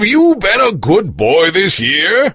Have you been a good boy this year?